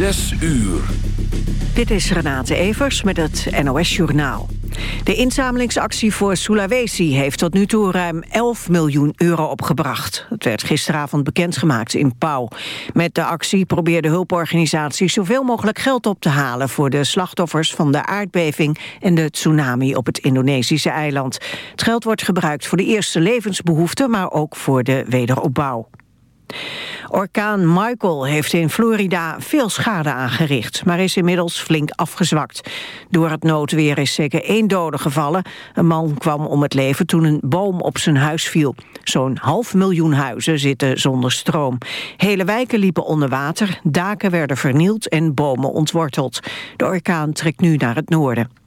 Zes uur. Dit is Renate Evers met het NOS Journaal. De inzamelingsactie voor Sulawesi heeft tot nu toe ruim 11 miljoen euro opgebracht. Het werd gisteravond bekendgemaakt in Pau. Met de actie probeerde hulporganisaties zoveel mogelijk geld op te halen... voor de slachtoffers van de aardbeving en de tsunami op het Indonesische eiland. Het geld wordt gebruikt voor de eerste levensbehoeften... maar ook voor de wederopbouw. Orkaan Michael heeft in Florida veel schade aangericht... maar is inmiddels flink afgezwakt. Door het noodweer is zeker één dode gevallen. Een man kwam om het leven toen een boom op zijn huis viel. Zo'n half miljoen huizen zitten zonder stroom. Hele wijken liepen onder water, daken werden vernield en bomen ontworteld. De orkaan trekt nu naar het noorden.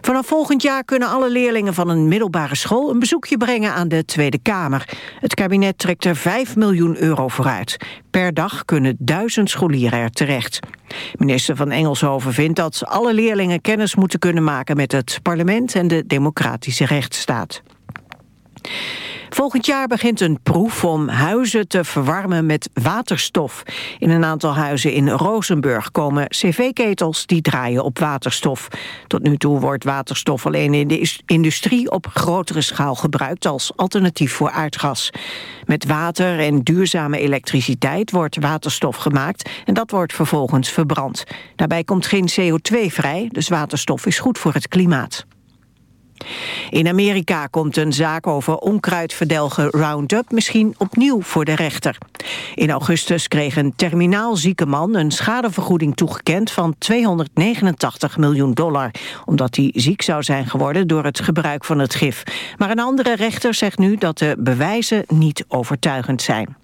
Vanaf volgend jaar kunnen alle leerlingen van een middelbare school een bezoekje brengen aan de Tweede Kamer. Het kabinet trekt er 5 miljoen euro vooruit. Per dag kunnen duizend scholieren er terecht. Minister van Engelshoven vindt dat alle leerlingen kennis moeten kunnen maken met het parlement en de democratische rechtsstaat. Volgend jaar begint een proef om huizen te verwarmen met waterstof. In een aantal huizen in Rozenburg komen cv-ketels die draaien op waterstof. Tot nu toe wordt waterstof alleen in de industrie op grotere schaal gebruikt als alternatief voor aardgas. Met water en duurzame elektriciteit wordt waterstof gemaakt en dat wordt vervolgens verbrand. Daarbij komt geen CO2 vrij, dus waterstof is goed voor het klimaat. In Amerika komt een zaak over onkruidverdelger Roundup misschien opnieuw voor de rechter. In augustus kreeg een terminaal zieke man een schadevergoeding toegekend van 289 miljoen dollar, omdat hij ziek zou zijn geworden door het gebruik van het gif. Maar een andere rechter zegt nu dat de bewijzen niet overtuigend zijn.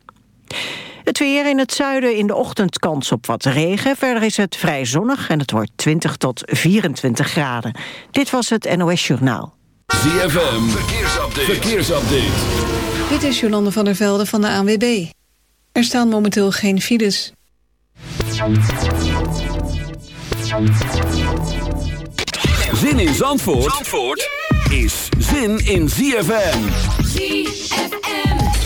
Het weer in het zuiden in de ochtend kans op wat regen. Verder is het vrij zonnig en het wordt 20 tot 24 graden. Dit was het NOS Journaal. ZFM, verkeersupdate. verkeersupdate. Dit is Jolande van der Velde van de ANWB. Er staan momenteel geen files. Zin in Zandvoort, Zandvoort is zin in ZFM. ZFM.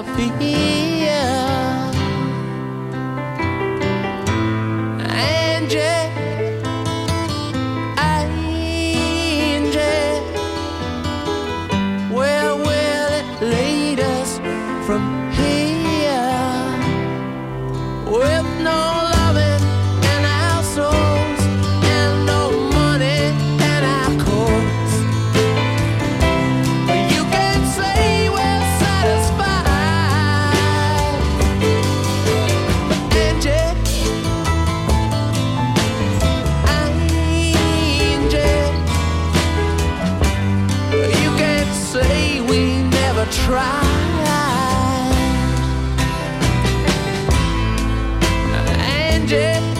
of. change.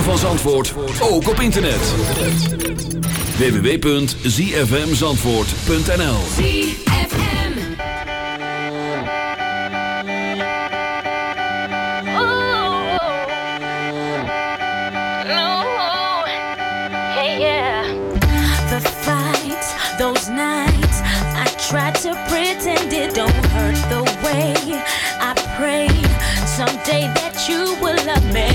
van Zandvoort ook op internet. www.zfmzandvoort.nl ZFM Ooh. Oh, no. Oh. Hey yeah The fights, those nights I try to pretend it don't hurt the way I pray Someday that you will love me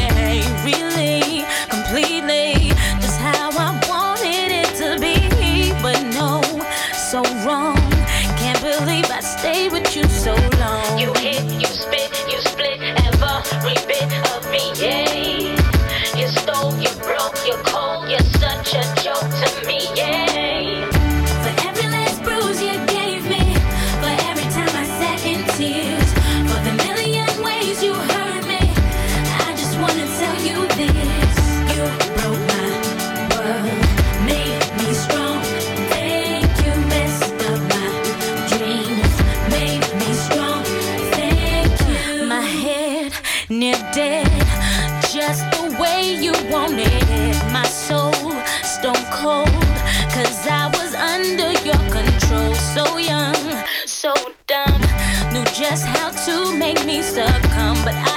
me come, but I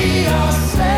are saved.